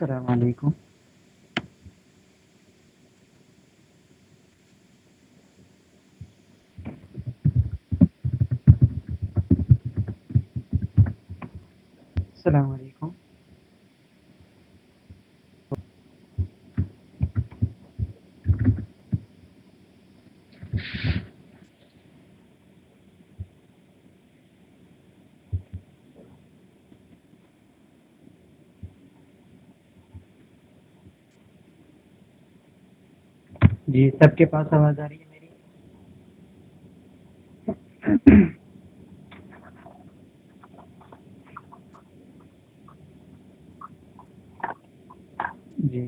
السلام علیکم۔ جی سب کے پاس آواز آ رہی ہے میری۔ جی۔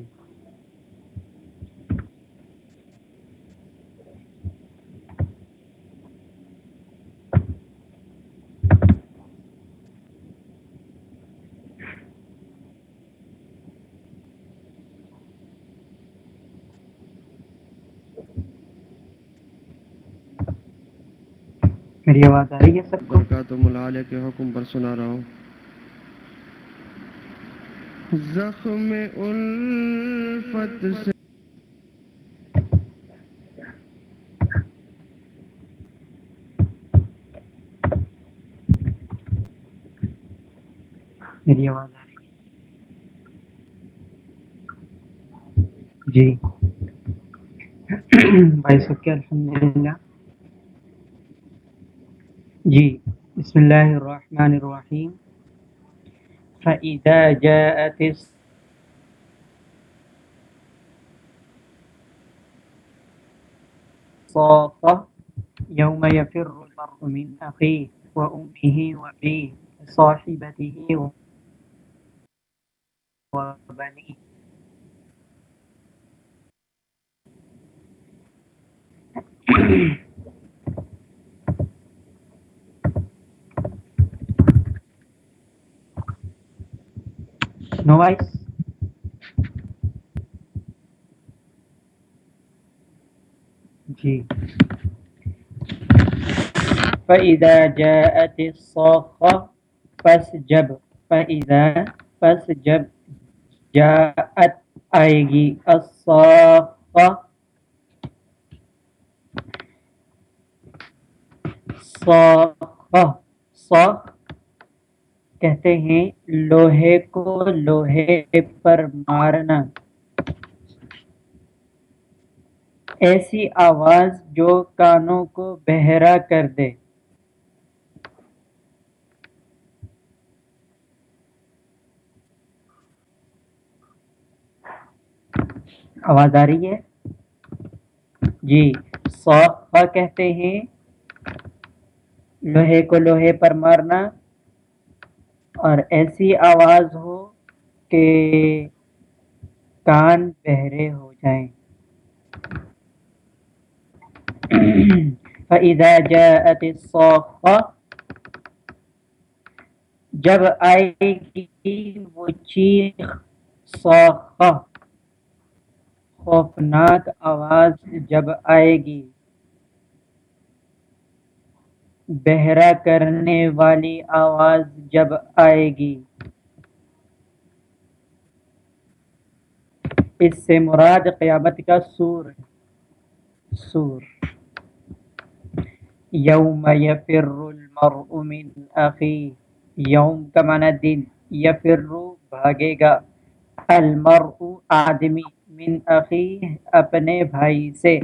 میری آواز آ رہی ہے سب کو؟ برکات ملالے کے حکم پر سنا رہا ہوں۔ زخم الفت سے میری آواز آ رہی ہے۔ جی۔ بھائی سب کے الحمد للہ جی بسم اللہ الرحمن الرحیم۔ فَإِذَا جَاءَتِ الص- الصاخة يوم يفر المرء من أخيه وأمه وأبيه وصاحبته وبنيه۔ No voice. جی۔ فَإِذَا جَاءَتِ الصَّاخَّةُ پس فَإِذَا پس جب جاءت آئے گی الصَّاخَّةُ۔ صاخہ صاخ کہتے ہیں، لوہے کو لوہے پر مارنا۔ ایسی آواز جو کانوں کو بہرا کر دے۔ آواز آ رہی ہے؟ جی صاخہ کہتے ہیں، لوہے کو لوہے پر مارنا۔ اور ایسی آواز ہو کہ کان بہرے ہو جائیں۔ فَإِذَا جَاءَتِ الصَّاخَّةُ، جب آئے گی وہ چیخ، صاخہ، خوفناک آواز جب آئے گی۔ بہرا کرنے والی آواز جب آئے گی اس سے مراد قیامت کا سور۔ سور۔ یوم یفر المرء من اخی۔ یوم کا معنی دن۔ یفر بھاگے گا۔ المرء آدمی من اخی اپنے بھائی سے۔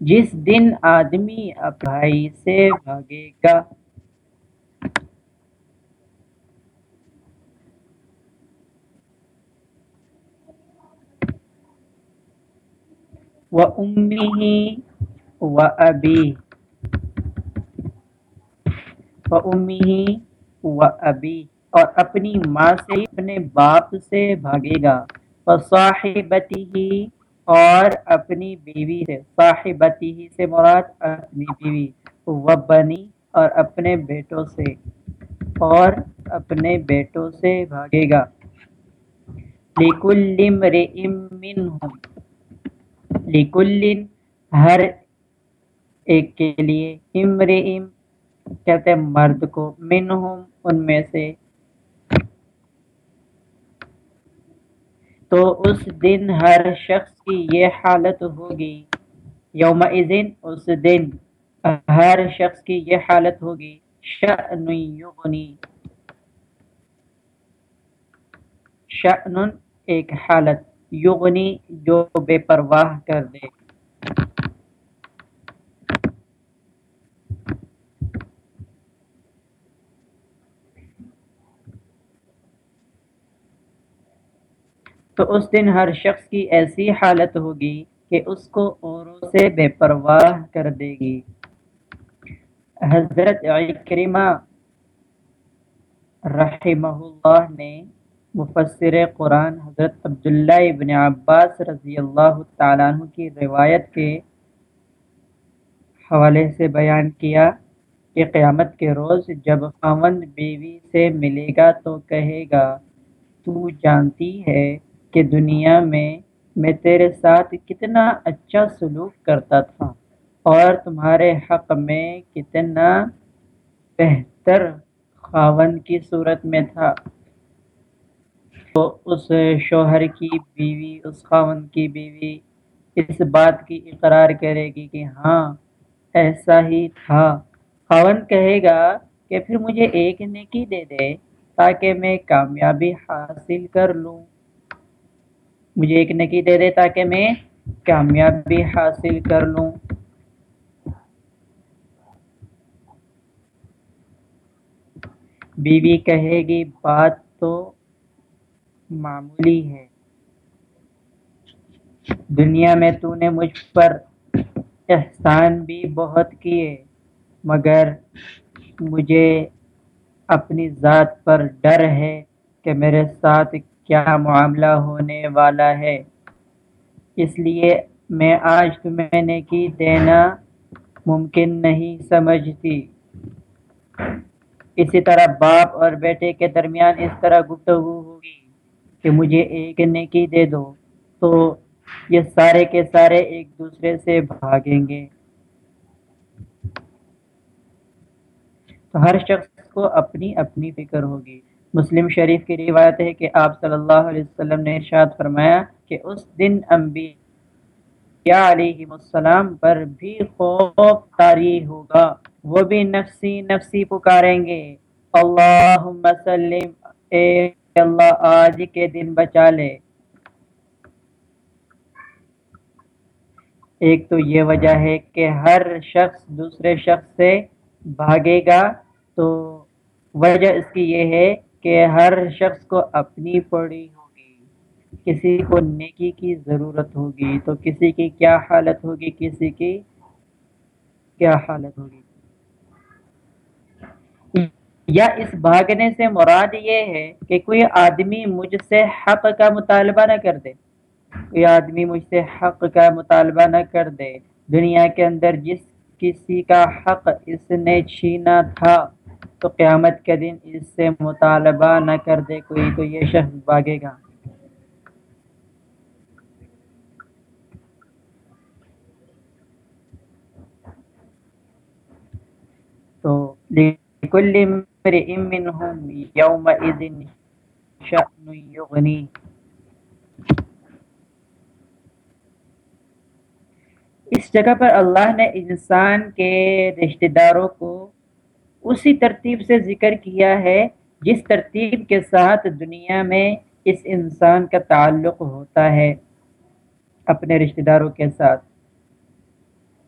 جس دن آدمی بھائی سے بھاگے گا۔ و امی و ابی و امی و ابی اور اپنی ماں سے اپنے باپ سے بھاگے گا۔ صاحبتی اور اپنی بیوی سے، صاحبتی ہی سے مراد اپنی بیوی و بنی اور اپنے بیٹوں سے، اور اپنے بیٹوں سے بھاگے گا۔ لِكُلِّ امْرِئٍ مِّنْهُمْ لِكُلِّ ہر ایک کے لیے امرئم کہتے ہیں، مرد کو منہم، ان میں سے تو اس دن ہر شخص کی یہ حالت ہوگی۔ یوم اس دن ہر شخص کی یہ حالت ہوگی۔ شأن یغنی۔ شأن ایک حالت۔ یغنی جو بے پرواہ کر دے۔ تو اس دن ہر شخص کی ایسی حالت ہوگی کہ اس کو اوروں سے بے پرواہ کر دے گی۔ حضرت عکرمہ رحمہ اللہ نے مفسر قرآن حضرت عبداللہ ابن عباس رضی اللہ تعالیٰ عنہ کی روایت کے حوالے سے بیان کیا کہ قیامت کے روز جب خامند بیوی سے ملے گا تو کہے گا، تو جانتی ہے کہ دنیا میں میں تیرے ساتھ کتنا اچھا سلوک کرتا تھا اور تمہارے حق میں کتنا بہتر خاون کی صورت میں تھا۔ تو اس شوہر کی بیوی، اس خاون کی بیوی اس بات کی اقرار کرے گی کہ ہاں ایسا ہی تھا۔ خاون کہے گا کہ پھر مجھے ایک نیکی دے دے تاکہ میں کامیابی حاصل کر لوں۔ مجھے ایک نکی دے دے تاکہ میں کامیابی حاصل کر لوں۔ بیوی کہے گی، بات تو معمولی ہے۔ دنیا میں تو نے مجھ پر احسان بھی بہت کیے، مگر مجھے اپنی ذات پر ڈر ہے کہ میرے ساتھ کیا معاملہ ہونے والا ہے۔ اس لیے میں آج تمہیں نے کی دینا ممکن نہیں سمجھتی۔ اسی طرح باپ اور بیٹے کے درمیان اس طرح گفتگو ہوگی کہ مجھے ایک نیکی دے دو تو یہ سارے کے سارے ایک دوسرے سے بھاگیں گے۔ تو ہر شخص کو اپنی اپنی فکر ہوگی۔ مسلم شریف کی روایت ہے کہ آپ صلی اللہ علیہ وسلم نے ارشاد فرمایا کہ اس دن انبیاء علیہ السلام پر بھی خوف تاری ہوگا، وہ بھی نفسی نفسی پکاریں گے۔ اللہم سلم، اے اللہ، آج کے دن بچا لے۔ ایک تو یہ وجہ ہے کہ ہر شخص دوسرے شخص سے بھاگے گا، تو وجہ اس کی یہ ہے کہ ہر شخص کو اپنی پڑی ہوگی، کسی کو نیکی کی ضرورت ہوگی، تو کسی کی کیا حالت ہوگی، کسی کی کیا حالت ہوگی؟ یا اس بھاگنے سے مراد یہ ہے کہ کوئی آدمی مجھ سے حق کا مطالبہ نہ کر دے۔ کوئی آدمی مجھ سے حق کا مطالبہ نہ کر دے۔ دنیا کے اندر جس کسی کا حق اس نے چھینا تھا تو قیامت کے دن اس سے مطالبہ نہ کر دے کوئی تو یہ شخص بھاگے گا۔ تو لکل امرئ منہم یومئذ شأن یغنی۔ اس جگہ پر اللہ نے انسان کے رشتہ داروں کو اسی ترتیب سے ذکر کیا ہے جس ترتیب کے ساتھ دنیا میں اس انسان کا تعلق ہوتا ہے اپنے رشتہ داروں کے ساتھ۔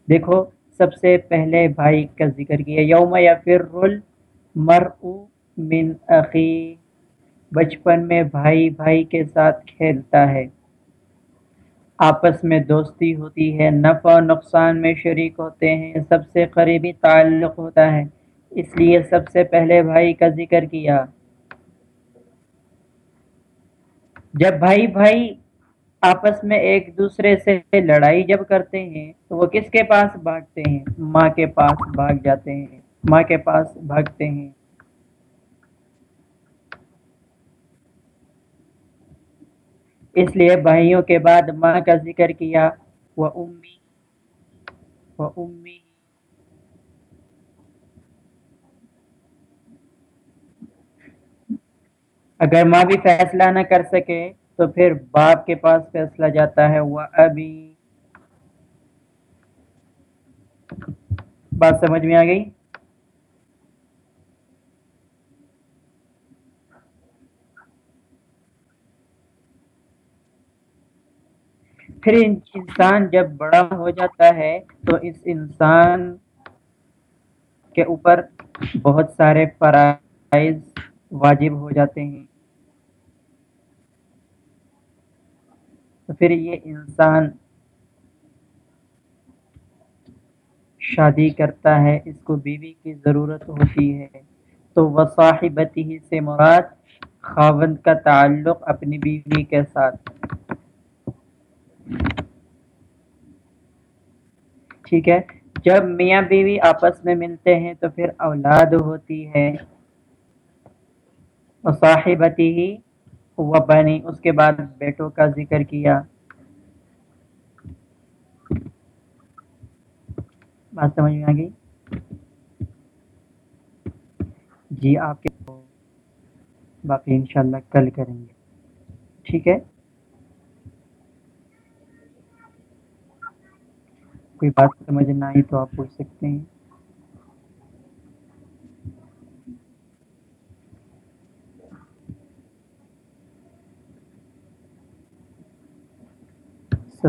دیکھو، سب سے پہلے بھائی کا ذکر کیا، یوم یا پھر رول مر من عقی بچپن میں بھائی بھائی کے ساتھ کھیلتا ہے۔ آپس میں دوستی ہوتی ہے، نفع و نقصان میں شریک ہوتے ہیں، سب سے قریبی تعلق ہوتا ہے۔ اس لیے سب سے پہلے بھائی کا ذکر کیا۔ جب بھائی بھائی آپس میں ایک دوسرے سے لڑائی جب کرتے ہیں، تو وہ کس کے پاس بھاگتے ہیں؟ ماں کے پاس بھاگ جاتے ہیں، ماں کے پاس بھاگتے ہیں۔ اس لیے بھائیوں کے بعد ماں کا ذکر کیا، وہ امی وہ امی اگر ماں بھی فیصلہ نہ کر سکے تو پھر باپ کے پاس فیصلہ جاتا ہے، وہ ابھی۔ بات سمجھ میں آ گئی؟ پھر انسان جب بڑا ہو جاتا ہے تو اس انسان کے اوپر بہت سارے فرائض واجب ہو جاتے ہیں۔ تو پھر یہ انسان شادی کرتا ہے، اس کو بیوی کی ضرورت ہوتی ہے۔ تو وصاحبتی ہی سے مراد خاوند کا تعلق اپنی بیوی کے ساتھ۔ ٹھیک ہے، جب میاں بیوی آپس میں ملتے ہیں تو پھر اولاد ہوتی ہے۔ وصاحبتی ہی وہ بنی، اس کے بعد بیٹوں کا ذکر کیا۔ بات سمجھ میں آ گئی؟ جی آپ کے باقی انشاءاللہ کل کریں گے۔ ٹھیک ہے؟ کوئی بات سمجھ نہ آئی تو آپ پوچھ سکتے ہیں۔